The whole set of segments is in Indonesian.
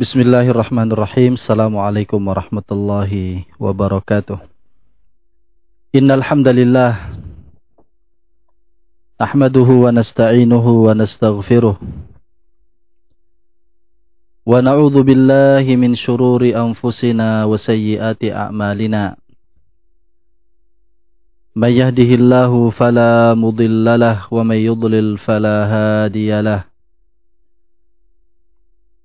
Bismillahirrahmanirrahim. Assalamualaikum warahmatullahi wabarakatuh. Innal hamdalillah nahmaduhu wa nasta'inuhu wa nastaghfiruh. Wa na'udzu billahi min shururi anfusina wa sayyiati a'malina. May yahdihillahu fala mudhillalah wa may yudlil fala hadiyalah.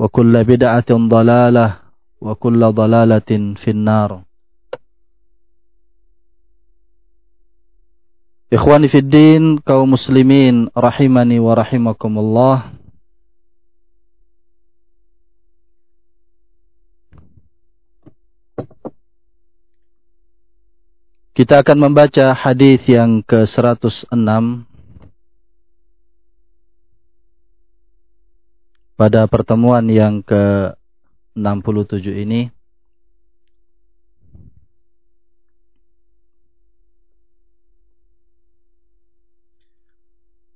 وكل بدعة ضلالة وكل ضلالة في النار Ikhwani fid din, kaum muslimin rahimani wa rahimakumullah. Kita akan membaca hadis yang ke-106 pada pertemuan yang ke-67 ini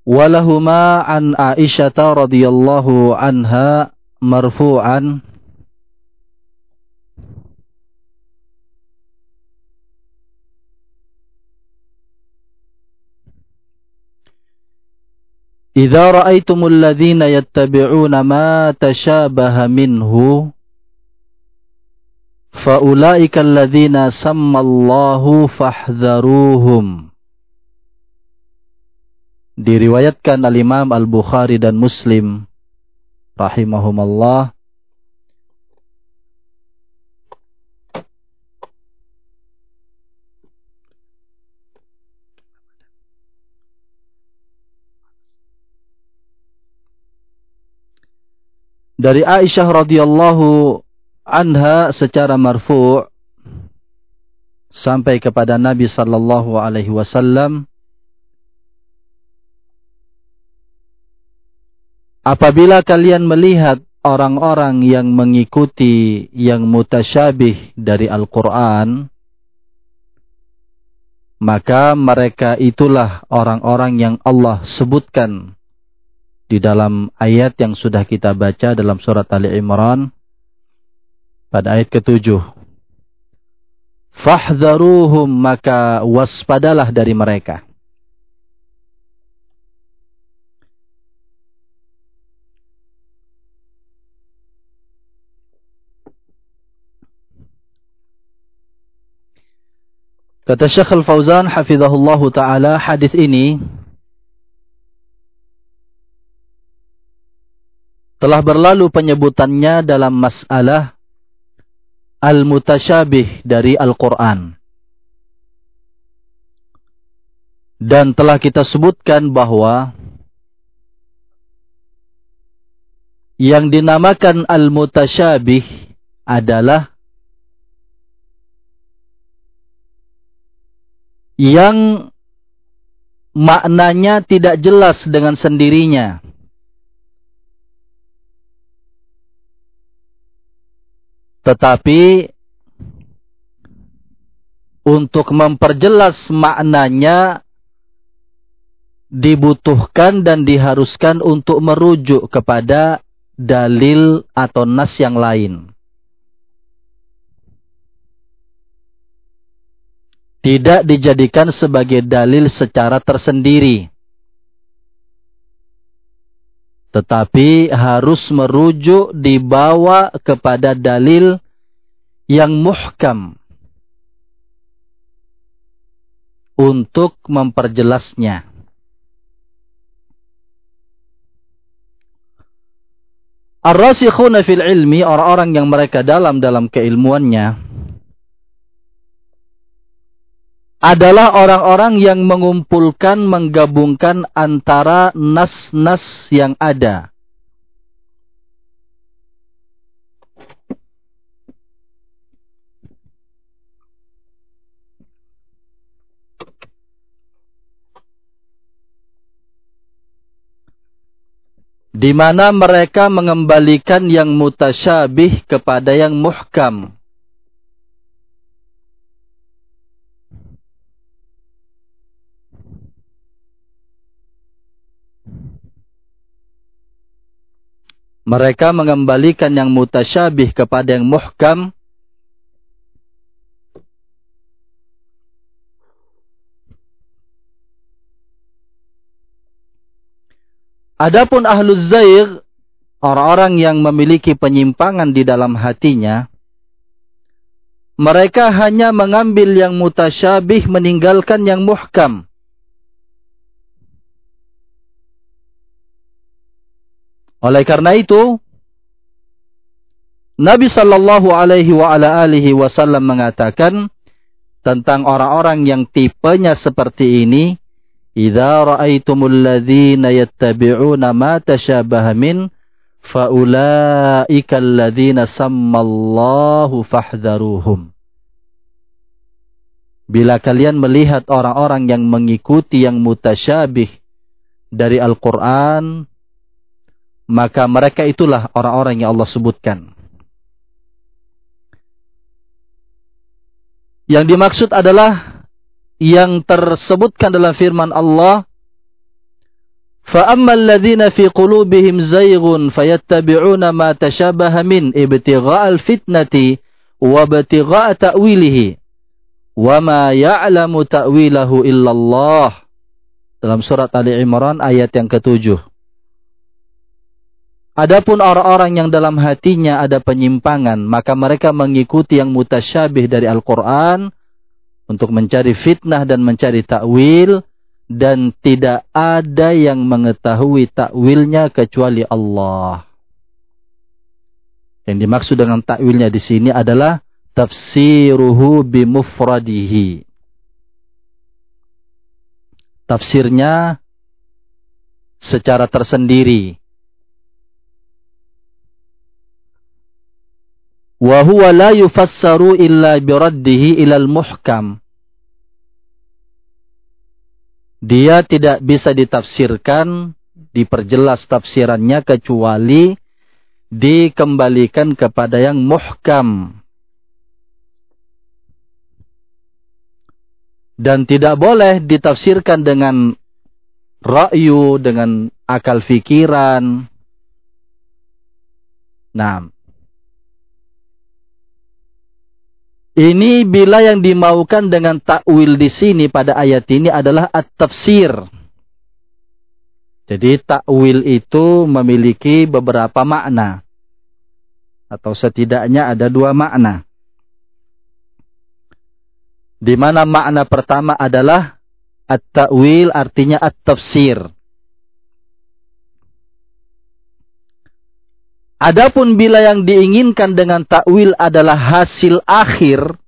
Walahuma an Aisyah radhiyallahu anha marfu'an Idza ra'aitumul ladzina yattabi'una ma tashabaha minhu faulaika alladzina sammallahu fahdharuhum. Diriwayatkan al-Imam Al-Bukhari dan Muslim rahimahumallah dari Aisyah radhiyallahu anha secara marfu' sampai kepada Nabi sallallahu alaihi wasallam Apabila kalian melihat orang-orang yang mengikuti yang mutasyabih dari Al-Qur'an maka mereka itulah orang-orang yang Allah sebutkan di dalam ayat yang sudah kita baca dalam surat Ali Imran pada ayat ketujuh. Fahdharuhum maka waspadalah dari mereka. Kata Syekh Al-Fauzan hafizahullahu taala hadis ini Telah berlalu penyebutannya dalam masalah al-mutasyabih dari Al-Quran. Dan telah kita sebutkan bahwa yang dinamakan al-mutasyabih adalah yang maknanya tidak jelas dengan sendirinya. Tetapi untuk memperjelas maknanya dibutuhkan dan diharuskan untuk merujuk kepada dalil atau nas yang lain. Tidak dijadikan sebagai dalil secara tersendiri. Tetapi harus merujuk dibawa kepada dalil yang muhkam untuk memperjelasnya. Ar-rasikhuna fil ilmi, orang-orang yang mereka dalam dalam keilmuannya, adalah orang-orang yang mengumpulkan, menggabungkan antara nas-nas yang ada. di mana mereka mengembalikan yang mutasyabih kepada yang muhkam. Mereka mengembalikan yang mutasyabih kepada yang muhkam Adapun ahlul zair, orang-orang yang memiliki penyimpangan di dalam hatinya, mereka hanya mengambil yang mutasyabih meninggalkan yang muhkam. Oleh karena itu, Nabi sallallahu alaihi wasallam mengatakan tentang orang-orang yang tipenya seperti ini, Idza ra'aitumul ladzina yattabi'una ma tashabaha min faulaika alladzina sammallahu fahdharuhum. Bila kalian melihat orang-orang yang mengikuti yang mutasyabih dari Al-Qur'an, maka mereka itulah orang-orang yang Allah sebutkan. Yang dimaksud adalah yang tersebutkan dalam firman Allah فَأَمَّا الَّذِينَ فِي قُلُوبِهِمْ زَيْغٌ فَيَتَّبِعُونَ مَا تَشَابَهَ مِنْ ابْتِغَاءَ الْفِتْنَةِ وَابْتِغَاءَ تَأْوِيلِهِ وَمَا يَعْلَمُ تَأْوِيلَهُ إِلَّا اللَّهُ dalam surat Ali Imran ayat yang ketujuh. Adapun orang-orang yang dalam hatinya ada penyimpangan, maka mereka mengikuti yang mutasyabih dari Al-Quran, untuk mencari fitnah dan mencari takwil dan tidak ada yang mengetahui takwilnya kecuali Allah. Yang dimaksud dengan takwilnya di sini adalah tafsiruhu bimufradihi. Tafsirnya secara tersendiri. Wa huwa la yufassaru illa biraddihi ilal muhkam. Dia tidak bisa ditafsirkan, diperjelas tafsirannya kecuali dikembalikan kepada yang muhkam. Dan tidak boleh ditafsirkan dengan ra'yu, dengan akal fikiran. Nah, Ini bila yang dimaukan dengan takwil di sini pada ayat ini adalah at-tafsir. Jadi takwil itu memiliki beberapa makna. Atau setidaknya ada dua makna. Di mana makna pertama adalah at-ta'wil artinya at-tafsir. Adapun bila yang diinginkan dengan takwil adalah hasil akhir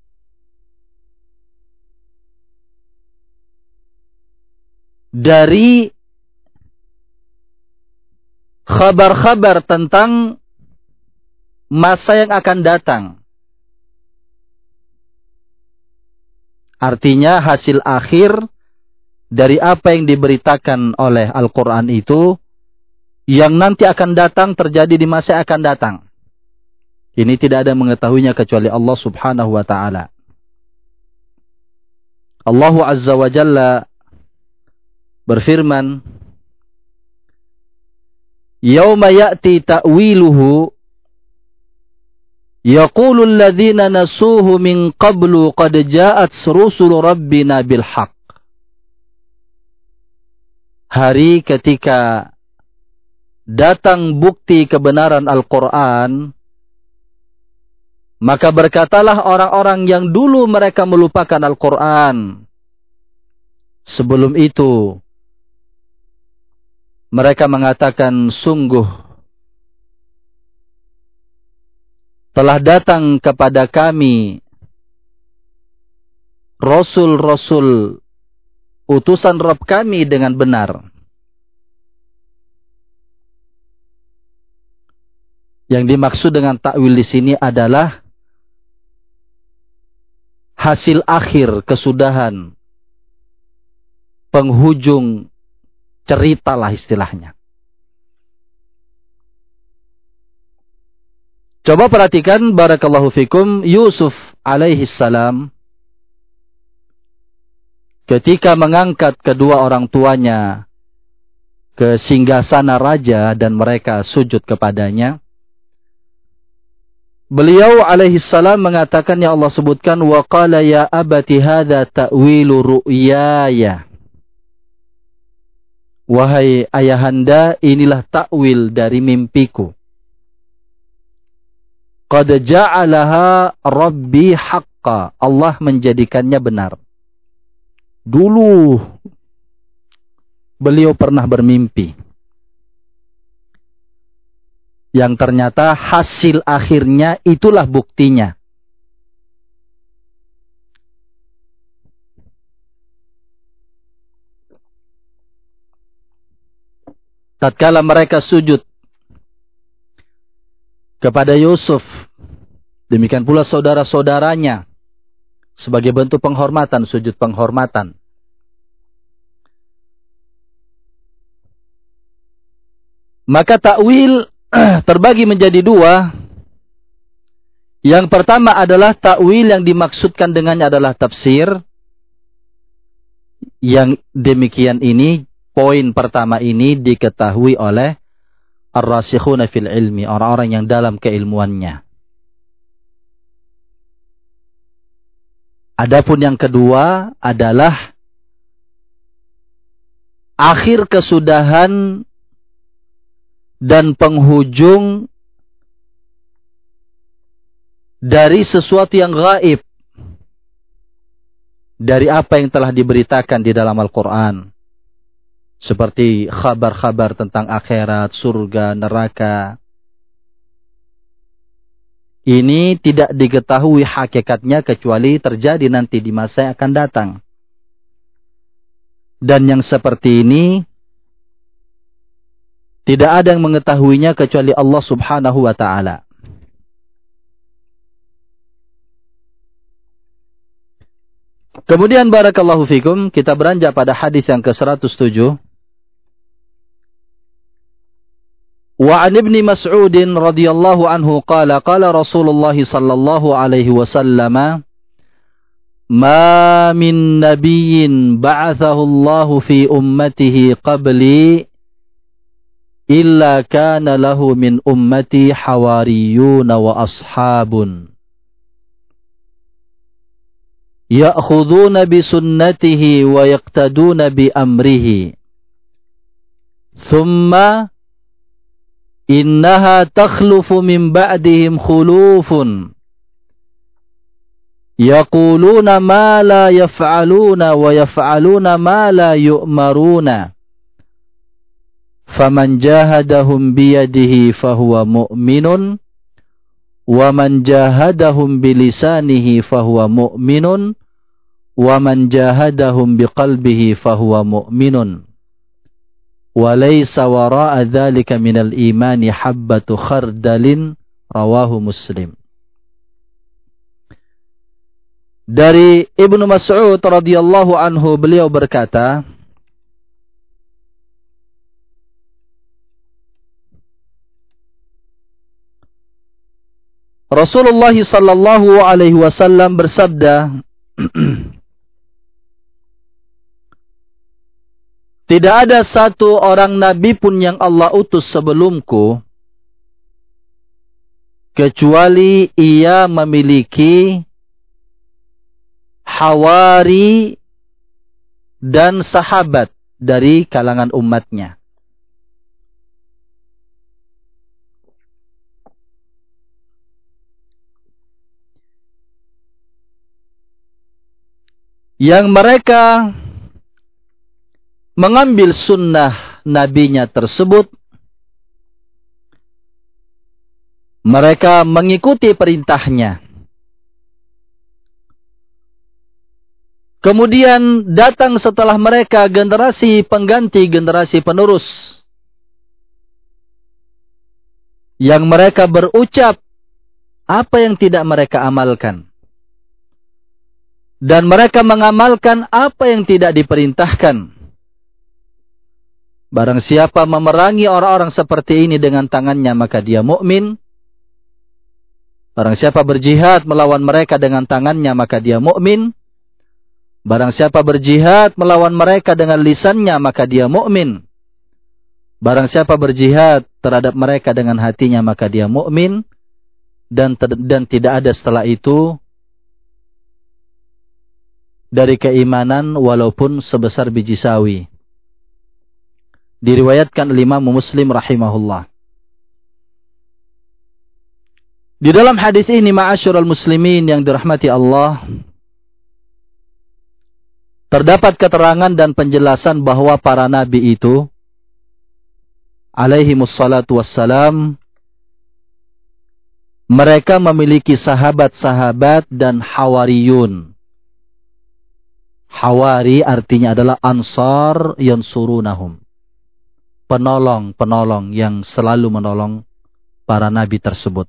dari kabar-kabar tentang masa yang akan datang. Artinya hasil akhir dari apa yang diberitakan oleh Al-Quran itu yang nanti akan datang terjadi di masa yang akan datang. Ini tidak ada mengetahuinya kecuali Allah Subhanahu wa taala. Allah Azza wa Jalla berfirman, "Yauma ya'ti ta'wiluhu yaqulu alladhina nasuhu min qablu qad ja'at rusul rabbina bil haqq." Hari ketika datang bukti kebenaran Al-Qur'an, maka berkatalah orang-orang yang dulu mereka melupakan Al-Quran. Sebelum itu, mereka mengatakan sungguh telah datang kepada kami Rasul-Rasul utusan Rabb kami dengan benar. Yang dimaksud dengan takwil di sini adalah hasil akhir kesudahan penghujung cerita lah istilahnya. Coba perhatikan barakallahu fikum Yusuf alaihi salam ketika mengangkat kedua orang tuanya ke singgasana raja dan mereka sujud kepadanya Beliau alaihi salam mengatakan ya Allah sebutkan wa qala ya abati hadza ta'wilu ru'yaya. Wahai ayahanda, inilah takwil dari mimpiku. Qad ja'alaha rabbi haqqa. Allah menjadikannya benar. Dulu beliau pernah bermimpi yang ternyata hasil akhirnya itulah buktinya. Tatkala mereka sujud kepada Yusuf, demikian pula saudara-saudaranya, sebagai bentuk penghormatan, sujud penghormatan. Maka takwil terbagi menjadi dua. Yang pertama adalah takwil yang dimaksudkan dengannya adalah tafsir. Yang demikian ini, poin pertama ini diketahui oleh ar-rasikhuna fil ilmi, orang-orang yang dalam keilmuannya. Adapun yang kedua adalah akhir kesudahan dan penghujung dari sesuatu yang gaib dari apa yang telah diberitakan di dalam Al-Quran. Seperti kabar-kabar tentang akhirat, surga, neraka. Ini tidak diketahui hakikatnya kecuali terjadi nanti di masa yang akan datang. Dan yang seperti ini tidak ada yang mengetahuinya kecuali Allah subhanahu wa ta'ala. Kemudian barakallahu fikum, kita beranjak pada hadis yang ke-107. Wa an ibni Mas'udin radhiyallahu anhu qala qala Rasulullah sallallahu alaihi wasallam ma min nabiyyin ba'athahu Allah fi ummatihi qabli illa kana lahu min ummati hawariyun wa ashabun ya'khuduna bi sunnatihi wa yaqtaduna bi amrihi thumma innaha takhlufu min ba'dihim khulufun yaquluna ma la yaf'aluna wa yaf'aluna ma la yu'maruna faman jahadahum biyadihi fahuwa mu'minun. Wa man jahadahum bilisanihi fahuwa mu'minun. Wa man jahadahum biqalbihi fahuwa mu'minun. Wa laysa wara'a dhalika minal imani habbatu khardalin rawahu muslim. Dari Ibnu Mas'ud radhiyallahu anhu beliau berkata Rasulullah sallallahu alaihi wasallam bersabda Tidak ada satu orang nabi pun yang Allah utus sebelumku kecuali ia memiliki hawari dan sahabat dari kalangan umatnya. Yang mereka mengambil sunnah nabinya tersebut mereka mengikuti perintahnya. Kemudian datang setelah mereka generasi pengganti generasi penerus yang mereka berucap apa yang tidak mereka amalkan dan mereka mengamalkan apa yang tidak diperintahkan Barang siapa memerangi orang-orang seperti ini dengan tangannya maka dia mukmin. Barang siapa berjihad melawan mereka dengan tangannya maka dia mukmin. Barang siapa berjihad melawan mereka dengan lisannya maka dia mukmin. Barang siapa berjihad terhadap mereka dengan hatinya maka dia mukmin dan dan tidak ada setelah itu dari keimanan walaupun sebesar biji sawi diriwayatkan oleh Imam Muslim rahimahullah. Di dalam hadis ini ma'asyiral muslimin yang dirahmati Allah terdapat keterangan dan penjelasan bahwa para nabi itu alaihi wassalatu wassalam mereka memiliki sahabat-sahabat dan hawariyun. Hawari artinya adalah ansar yang surunahum penolong-penolong yang selalu menolong para nabi tersebut.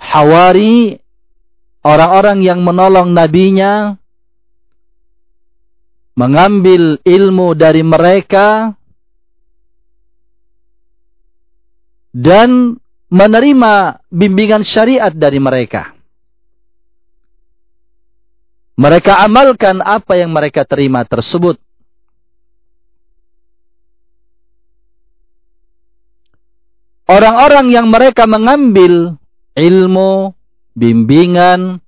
Hawari orang-orang yang menolong nabinya mengambil ilmu dari mereka dan menerima bimbingan syariat dari mereka. Mereka amalkan apa yang mereka terima tersebut orang-orang yang mereka mengambil ilmu, bimbingan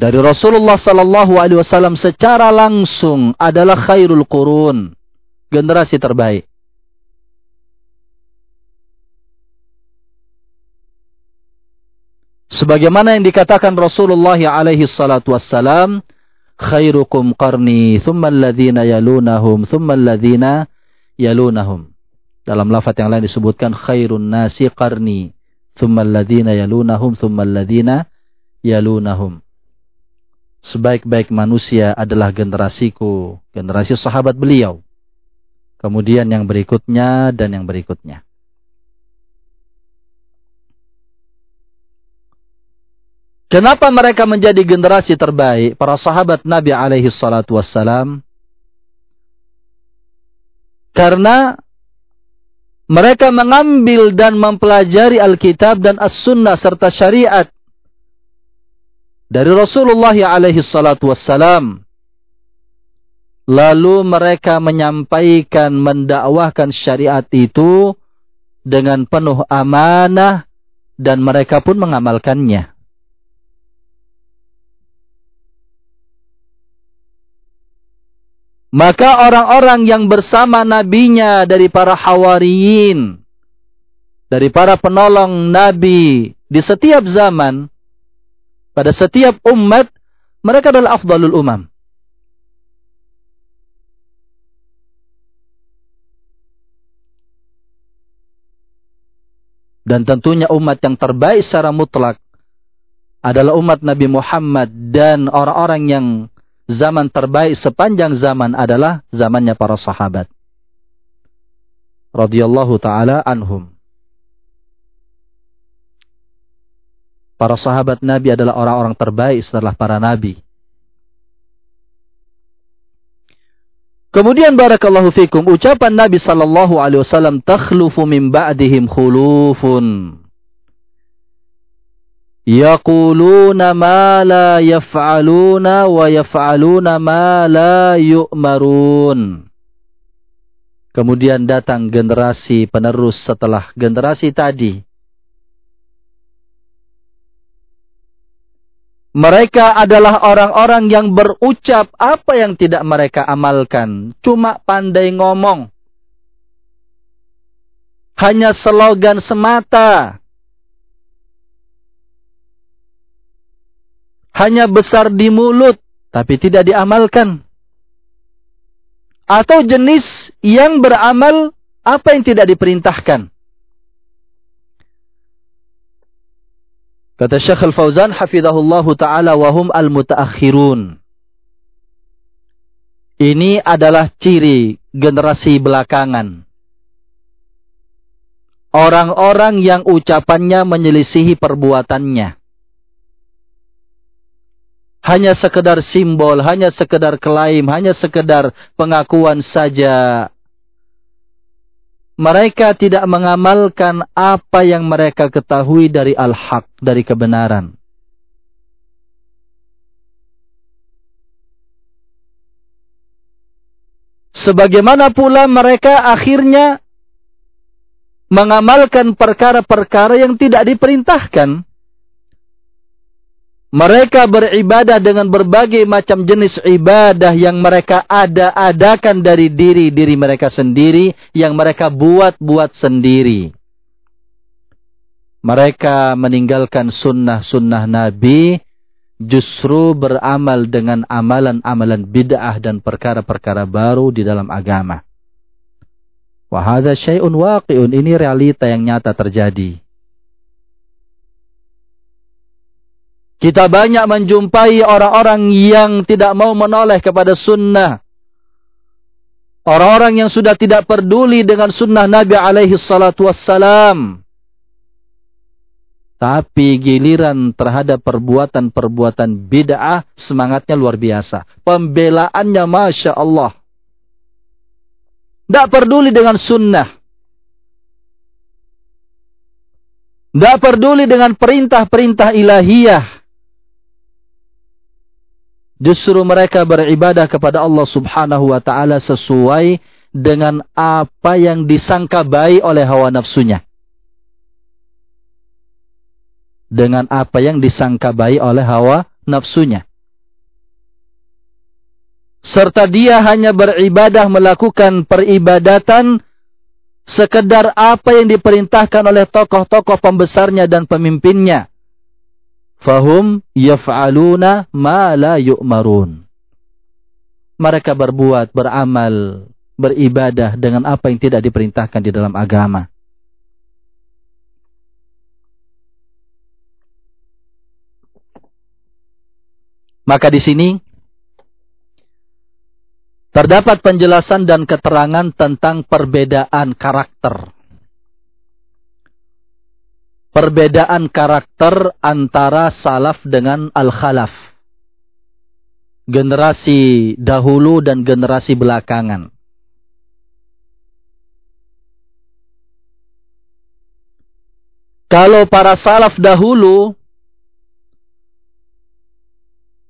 dari Rasulullah sallallahu alaihi wasallam secara langsung adalah khairul qurun, generasi terbaik. Sebagaimana yang dikatakan Rasulullah alaihi salatu wassalam, khairukum qarni, thumma alladhina yalunahum, thumma alladhina yalunahum. Dalam lafaz yang lain disebutkan khairun nasi qarni, thumma alladhina yalunahum, thumma alladhina yalunahum. Sebaik-baik manusia adalah generasiku, generasi sahabat beliau. Kemudian yang berikutnya dan yang berikutnya. Kenapa mereka menjadi generasi terbaik? Para sahabat Nabi alaihi salatu wassalam. Karena mereka mengambil dan mempelajari Alkitab dan As-Sunnah serta syariat dari Rasulullah alaihi salatu wassalam. Lalu mereka menyampaikan, mendakwahkan syariat itu dengan penuh amanah dan mereka pun mengamalkannya. Maka orang-orang yang bersama nabinya dari para hawariyin, dari para penolong nabi di setiap zaman, pada setiap umat, mereka adalah afdalul umam. Dan tentunya umat yang terbaik secara mutlak adalah umat Nabi Muhammad dan orang-orang yang zaman terbaik sepanjang zaman adalah zamannya para sahabat. Radiyallahu ta'ala anhum. Para sahabat Nabi adalah orang-orang terbaik setelah para nabi. Kemudian barakallahu fikum ucapan Nabi sallallahu alaihi wasallam takhlufu min ba'dihim khulufun yaquluna ma la yaf'aluna wa yaf'aluna ma la yu'marun. Kemudian datang generasi penerus setelah generasi tadi. Mereka adalah orang-orang yang berucap apa yang tidak mereka amalkan. Cuma pandai ngomong. Hanya slogan semata. Hanya besar di mulut tapi tidak diamalkan. Atau jenis yang beramal apa yang tidak diperintahkan. Kata Syekh Al-Fauzan hafizahullahu taala wahum al-mutaakhirun. Ini adalah ciri generasi belakangan. Orang-orang yang ucapannya menyelisihi perbuatannya hanya sekedar simbol, hanya sekedar klaim, hanya sekedar pengakuan saja. Mereka tidak mengamalkan apa yang mereka ketahui dari al-haq, dari kebenaran. Sebagaimana pula mereka akhirnya mengamalkan perkara-perkara yang tidak diperintahkan. Mereka beribadah dengan berbagai macam jenis ibadah yang mereka ada-adakan dari diri-diri mereka sendiri, yang mereka buat-buat sendiri. Mereka meninggalkan sunnah-sunnah Nabi, justru beramal dengan amalan-amalan bid'ah dan perkara-perkara baru di dalam agama. Wahada syai'un waqi'un, ini realita yang nyata terjadi. Kita banyak menjumpai orang-orang yang tidak mau menoleh kepada sunnah. Orang-orang yang sudah tidak peduli dengan sunnah Nabi alaihi salatu wassalam. Tapi giliran terhadap perbuatan-perbuatan bid'ah semangatnya luar biasa. Pembelaannya Masya Allah. Tidak peduli dengan sunnah. Tidak peduli dengan perintah-perintah ilahiyah. Justru mereka beribadah kepada Allah subhanahu wa ta'ala sesuai dengan apa yang disangka baik oleh hawa nafsunya. Dengan apa yang disangka baik oleh hawa nafsunya. Serta dia hanya beribadah melakukan peribadatan sekedar apa yang diperintahkan oleh tokoh-tokoh pembesarnya dan pemimpinnya fahum yaf'aluna ma la yu'marun. Mereka berbuat, beramal, beribadah dengan apa yang tidak diperintahkan di dalam agama. Maka di sini terdapat penjelasan dan keterangan tentang perbedaan karakter perbedaan karakter antara salaf dengan al-khalaf. Generasi dahulu dan generasi belakangan. Kalau para salaf dahulu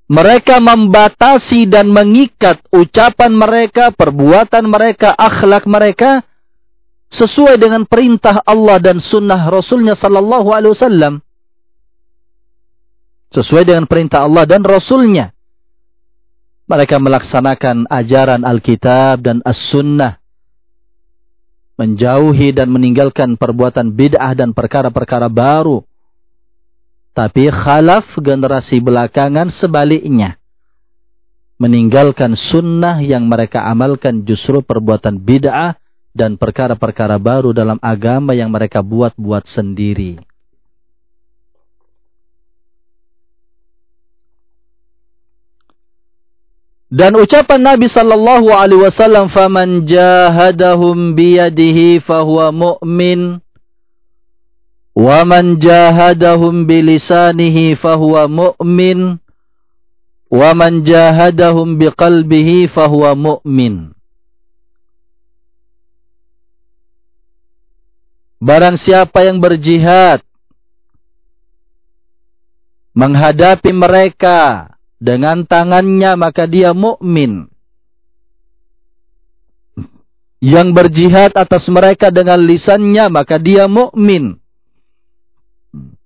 mereka membatasi dan mengikat ucapan mereka, perbuatan mereka, akhlak mereka sesuai dengan perintah Allah dan sunnah Rasulnya Sallallahu Alaihi Wasallam. Sesuai dengan perintah Allah dan Rasulnya. Mereka melaksanakan ajaran Alkitab dan As-Sunnah. Menjauhi dan meninggalkan perbuatan bid'ah dan perkara-perkara baru. Tapi khalaf generasi belakangan sebaliknya. Meninggalkan sunnah yang mereka amalkan justru perbuatan bid'ah dan perkara-perkara baru dalam agama yang mereka buat-buat sendiri. Dan ucapan Nabi sallallahu alaihi wasallam faman jahadahum biyadihi fahuwa mu'min wa man jahadahum bilisanihi fahuwa mu'min wa man jahadahum biqalbihi fahuwa mu'min Barang siapa yang berjihad menghadapi mereka dengan tangannya maka dia mukmin. Yang berjihad atas mereka dengan lisannya maka dia mukmin.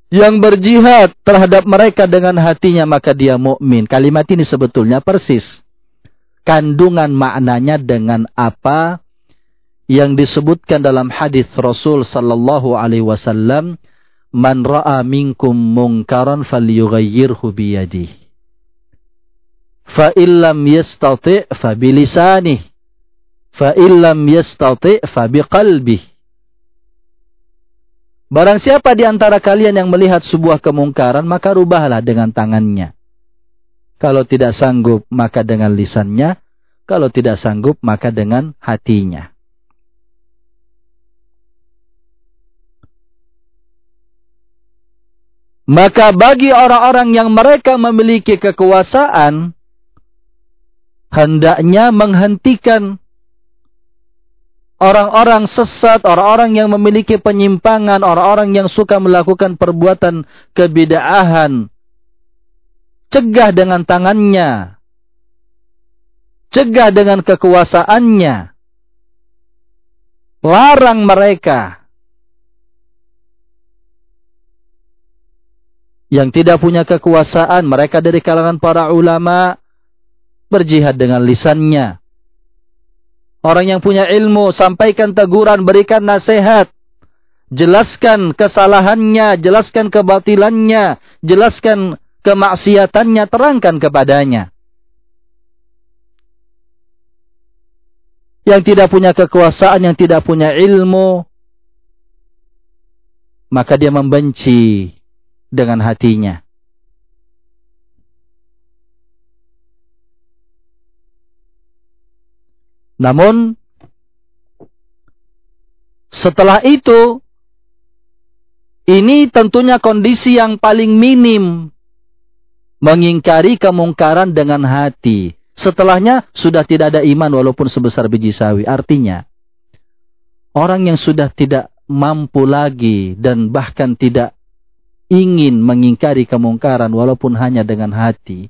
Yang berjihad terhadap mereka dengan hatinya maka dia mukmin. Kalimat ini sebetulnya persis kandungan maknanya dengan apa yang disebutkan dalam hadis Rasul sallallahu alaihi wasallam man ra'a minkum munkaran falyughayyirhu biyadihi. Fa illam yastati' fa bilisanihi fa illam yastati' fa Barang siapa di antara kalian yang melihat sebuah kemungkaran maka rubahlah dengan tangannya. Kalau tidak sanggup maka dengan lisannya. Kalau tidak sanggup maka dengan hatinya Maka bagi orang-orang yang mereka memiliki kekuasaan, hendaknya menghentikan orang-orang sesat, orang-orang yang memiliki penyimpangan, orang-orang yang suka melakukan perbuatan kebidaahan. Cegah dengan tangannya. Cegah dengan kekuasaannya. Larang mereka yang tidak punya kekuasaan, mereka dari kalangan para ulama berjihad dengan lisannya. Orang yang punya ilmu, sampaikan teguran, berikan nasihat. Jelaskan kesalahannya, jelaskan kebatilannya, jelaskan kemaksiatannya, terangkan kepadanya. Yang tidak punya kekuasaan, yang tidak punya ilmu, maka dia membenci dengan hatinya. Namun setelah itu ini tentunya kondisi yang paling minim mengingkari kemungkaran dengan hati. Setelahnya sudah tidak ada iman walaupun sebesar biji sawi. Artinya orang yang sudah tidak mampu lagi dan bahkan tidak ingin mengingkari kemungkaran walaupun hanya dengan hati,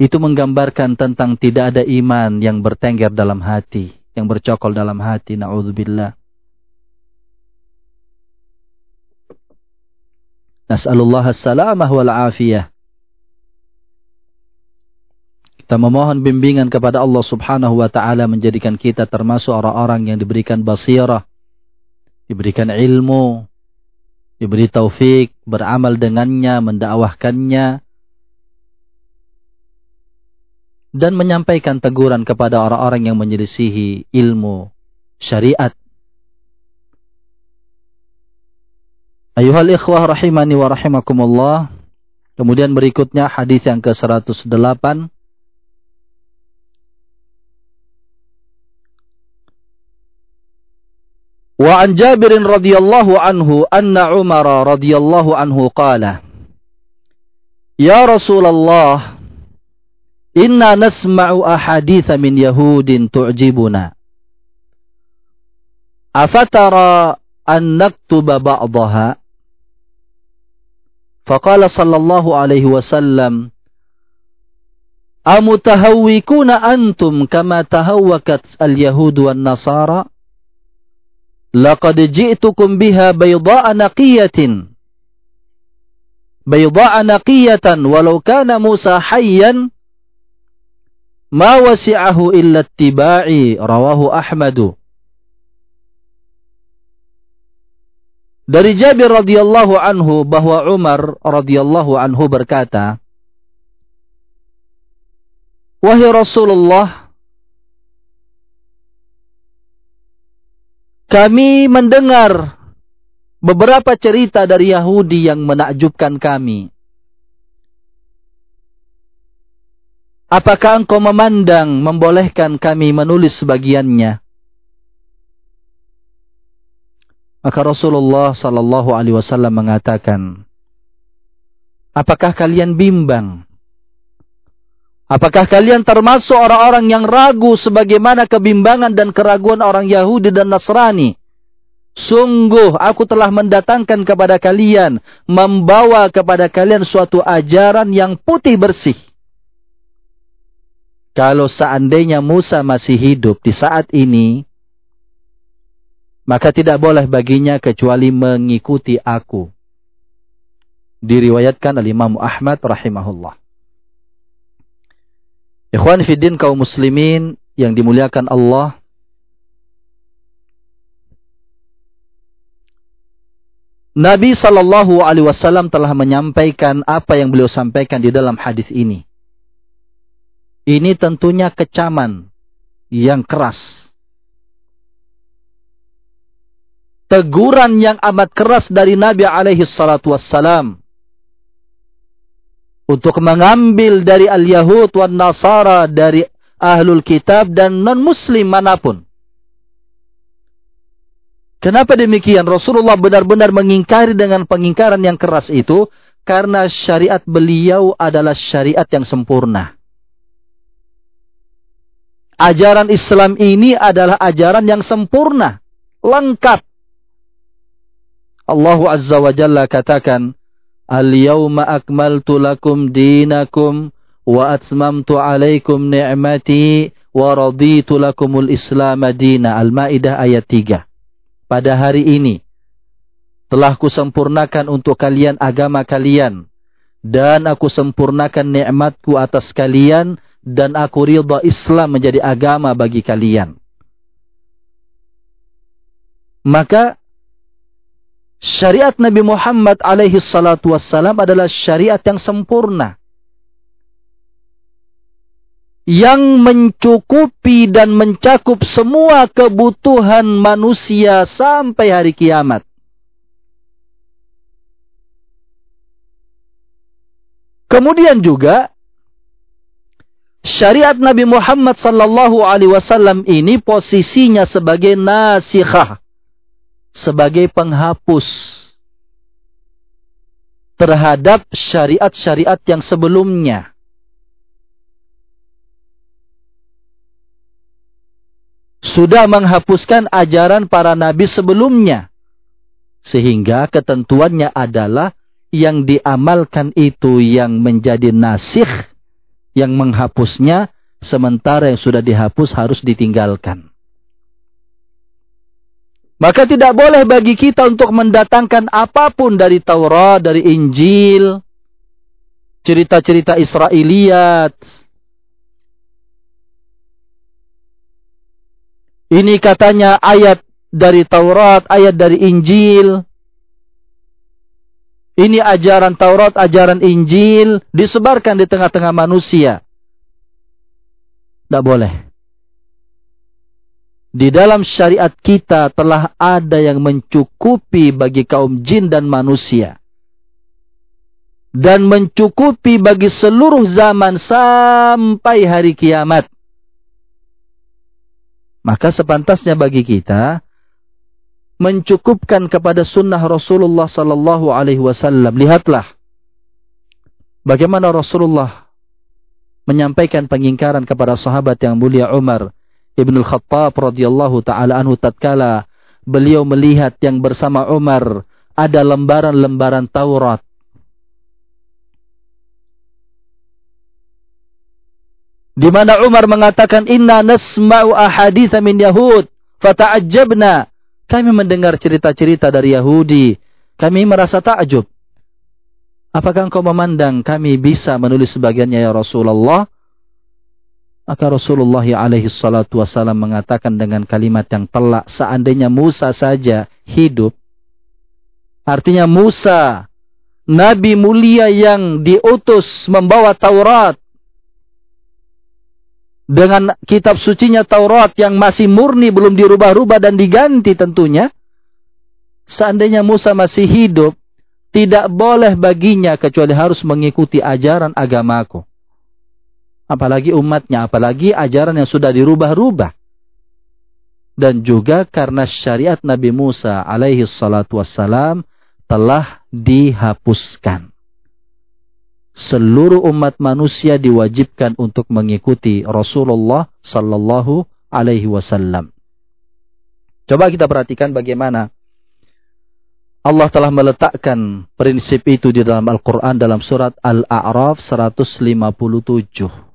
itu menggambarkan tentang tidak ada iman yang bertengger dalam hati, yang bercokol dalam hati, na'udzubillah. Nas'alullah as-salamah wal afiyah. Kita memohon bimbingan kepada Allah subhanahu wa ta'ala menjadikan kita termasuk orang-orang yang diberikan basirah, diberikan ilmu, diberi taufik, beramal dengannya, mendakwahkannya, dan menyampaikan teguran kepada orang-orang yang menyelisihi ilmu syariat. Ayuhal ikhwah rahimani wa rahimakumullah. Kemudian berikutnya hadis yang ke-108 وعن جابر رضي الله عنه أن عمر رضي الله عنه قال يا رسول الله إنا نسمع أحاديث من يهود تعجبنا. أفترى أن نكتب بعضها؟ فقال صلى الله عليه وسلم أمتهوكون أنتم كما تهوكت اليهود والنصارى؟ Laqad ji'tukum biha bayda'a naqiyatin bayda'a naqiyatan walau kana Musa hayyan ma wasi'ahu illa ittiba'i rawahu Ahmadu Dari Jabir radhiyallahu anhu bahwa Umar radhiyallahu anhu berkata Wahai Rasulullah Kami mendengar beberapa cerita dari Yahudi yang menakjubkan kami. Apakah engkau memandang membolehkan kami menulis sebagiannya? Maka Rasulullah sallallahu alaihi wasallam mengatakan, Apakah kalian bimbang Apakah kalian termasuk orang-orang yang ragu sebagaimana kebimbangan dan keraguan orang Yahudi dan Nasrani Sungguh aku telah mendatangkan kepada kalian, membawa kepada kalian suatu ajaran yang putih bersih. Kalau seandainya Musa masih hidup di saat ini, maka tidak boleh baginya kecuali mengikuti aku. Diriwayatkan oleh Imam Ahmad rahimahullah. Ikhwan Fiddin kaum muslimin yang dimuliakan Allah, Nabi Shallallahu Alaihi Wasallam telah menyampaikan apa yang beliau sampaikan di dalam hadis ini. Ini tentunya kecaman yang keras. Teguran yang amat keras dari Nabi alaihi salatu. Untuk mengambil dari al-Yahud wan Nasara dari ahlul kitab dan non-muslim mana pun. Kenapa demikian? Rasulullah benar-benar mengingkari dengan pengingkaran yang keras itu karena syariat beliau adalah syariat yang sempurna. Ajaran Islam ini adalah ajaran yang sempurna, lengkap. Allah Azza wa Jalla katakan, Al-yawma akmaltu lakum dinakum wa atmamtu alaikum ni'mati wa raditu lakumul islam dina. Al-Maidah ayat 3 pada hari ini telah kusempurnakan untuk kalian agama kalian dan aku sempurnakan nikmatku atas kalian dan aku ridha Islam menjadi agama bagi kalian. Maka syariat Nabi Muhammad alaihi salatu wassalam adalah syariat yang sempurna. yang mencukupi dan mencakup semua kebutuhan manusia sampai hari kiamat. Kemudian juga syariat Nabi Muhammad sallallahu alaihi wasallam ini posisinya sebagai nasikhah, sebagai penghapus terhadap syariat-syariat yang sebelumnya. sudah menghapuskan ajaran para nabi sebelumnya. Sehingga ketentuannya adalah yang diamalkan itu yang menjadi nasih, yang menghapusnya, sementara yang sudah dihapus harus ditinggalkan. Maka tidak boleh bagi kita untuk mendatangkan apa pun dari Taurat, dari Injil, cerita-cerita Israeliat, Ini katanya ayat dari Taurat, ayat dari Injil. Ini ajaran Taurat, ajaran Injil disebarkan di tengah-tengah manusia. Tidak boleh. Di dalam syariat kita telah ada yang mencukupi bagi kaum jin dan manusia. Dan mencukupi bagi seluruh zaman sampai hari kiamat. Maka sepantasnya bagi kita mencukupkan kepada sunnah Rasulullah sallallahu alaihi wasallam. Lihatlah bagaimana Rasulullah menyampaikan pengingkaran kepada sahabat yang mulia Umar Ibn Khattab radhiyallahu taala anhu tatkala beliau melihat yang bersama Umar ada lembaran-lembaran Taurat Di mana Umar mengatakan inna nasma'u ahadits min Yahud fata'ajjabna. Kami mendengar cerita-cerita dari Yahudi. Kami merasa takjub. Apakah engkau memandang kami bisa menulis sebagiannya ya Rasulullah? Maka Rasulullah alaihi salatu wasallam mengatakan dengan kalimat yang telak, seandainya Musa saja hidup, artinya Musa, Nabi mulia yang diutus membawa Taurat, dengan kitab sucinya Taurat yang masih murni belum dirubah-rubah dan diganti tentunya seandainya Musa masih hidup tidak boleh baginya kecuali harus mengikuti ajaran agamaku apalagi umatnya apalagi ajaran yang sudah dirubah-rubah dan juga karena syariat Nabi Musa alaihi salatu wassalam telah dihapuskan seluruh umat manusia diwajibkan untuk mengikuti Rasulullah sallallahu alaihi wasallam. Coba kita perhatikan bagaimana Allah telah meletakkan prinsip itu di dalam Al-Quran dalam surat Al-A'raf 157.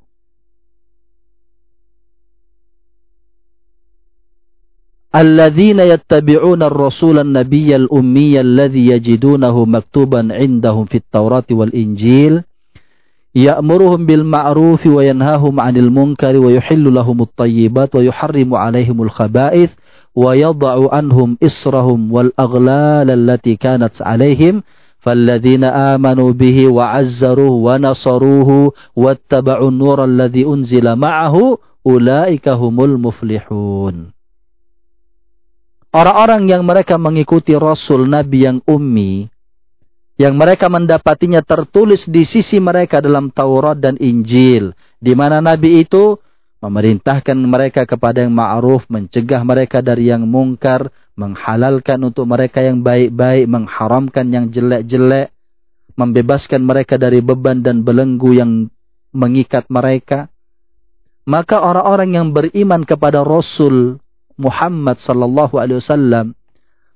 الذين يتبعون الرسول النبي الأمي الذي يجدونه مكتوبا عندهم في التوراة والإنجيل يأمرهم بالمعروف وينهاهم عن المنكر ويحل لهم الطيبات ويحرم عليهم الخبائث ويضع عنهم إصرهم والأغلال التي كانت عليهم فالذين آمنوا به وعزروه ونصروه واتبعوا النور الذي أنزل معه أولئك هم المفلحون. Orang-orang yang mereka mengikuti Rasul Nabi yang ummi, yang mereka mendapatinya tertulis di sisi mereka dalam Taurat dan Injil, di mana Nabi itu memerintahkan mereka kepada yang ma'ruf, mencegah mereka dari yang mungkar, menghalalkan untuk mereka yang baik-baik, mengharamkan yang jelek-jelek, membebaskan mereka dari beban dan belenggu yang mengikat mereka. Maka orang-orang yang beriman kepada Rasul Muhammad sallallahu alaihi wasallam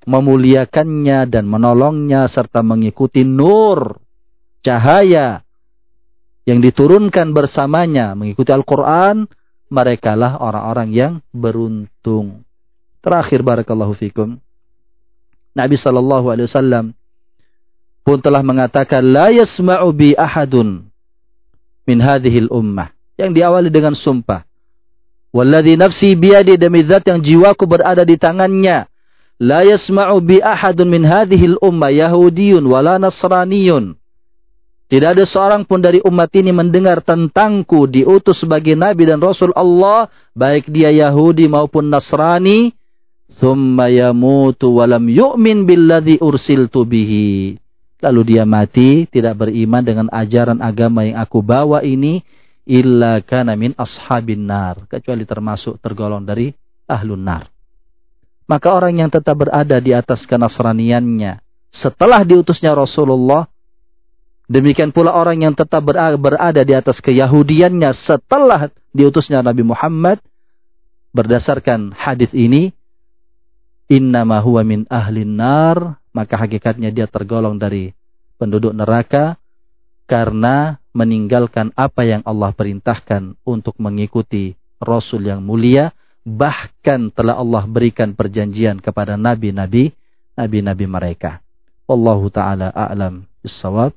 memuliakannya dan menolongnya serta mengikuti nur cahaya yang diturunkan bersamanya mengikuti Al-Qur'an merekalah orang-orang yang beruntung. Terakhir barakallahu fikum. Nabi sallallahu alaihi wasallam pun telah mengatakan la yasma'u bi ahadun min hadhil ummah yang diawali dengan sumpah Walladhi nafsi biyadi demi zat yang jiwaku berada di tangannya. La yasma'u bi ahadun min hadhil umma yahudiyun wala nasraniyun. Tidak ada seorang pun dari umat ini mendengar tentangku diutus sebagai nabi dan rasul Allah, baik dia Yahudi maupun Nasrani, thumma yamutu walam yu'min billadhi ursiltu bihi. Lalu dia mati tidak beriman dengan ajaran agama yang aku bawa ini, illa kana min ashabin nar kecuali termasuk tergolong dari ahlun nar. Maka orang yang tetap berada di atas kenasraniannya setelah diutusnya Rasulullah demikian pula orang yang tetap berada di atas keyahudiannya setelah diutusnya Nabi Muhammad berdasarkan hadis ini innama huwa min ahlin nar maka hakikatnya dia tergolong dari penduduk neraka karena meninggalkan apa yang Allah perintahkan untuk mengikuti Rasul yang mulia, bahkan telah Allah berikan perjanjian kepada nabi-nabi, nabi-nabi mereka. Wallahu taala a'lam bissawab.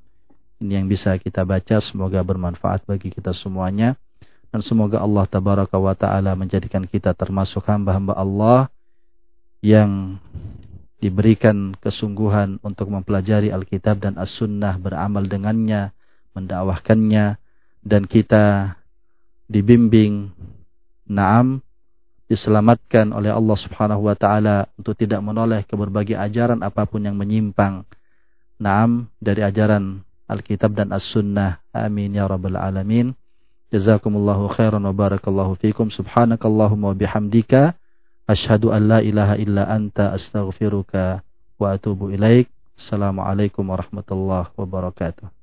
Ini yang bisa kita baca, semoga bermanfaat bagi kita semuanya dan semoga Allah tabaraka wa taala menjadikan kita termasuk hamba-hamba Allah yang diberikan kesungguhan untuk mempelajari Alkitab dan As-Sunnah beramal dengannya mendakwahkannya dan kita dibimbing. Naam diselamatkan oleh Allah Subhanahu wa taala untuk tidak menoleh ke berbagai ajaran apa pun yang menyimpang. Naam dari ajaran Alkitab dan As-Sunnah. Amin ya rabbal alamin. Jazakumullahu khairan wa barakallahu fikum. Subhanakallahumma wa bihamdika. Asyhadu an la ilaha illa anta astaghfiruka wa atubu ilaik. Assalamualaikum warahmatullahi wabarakatuh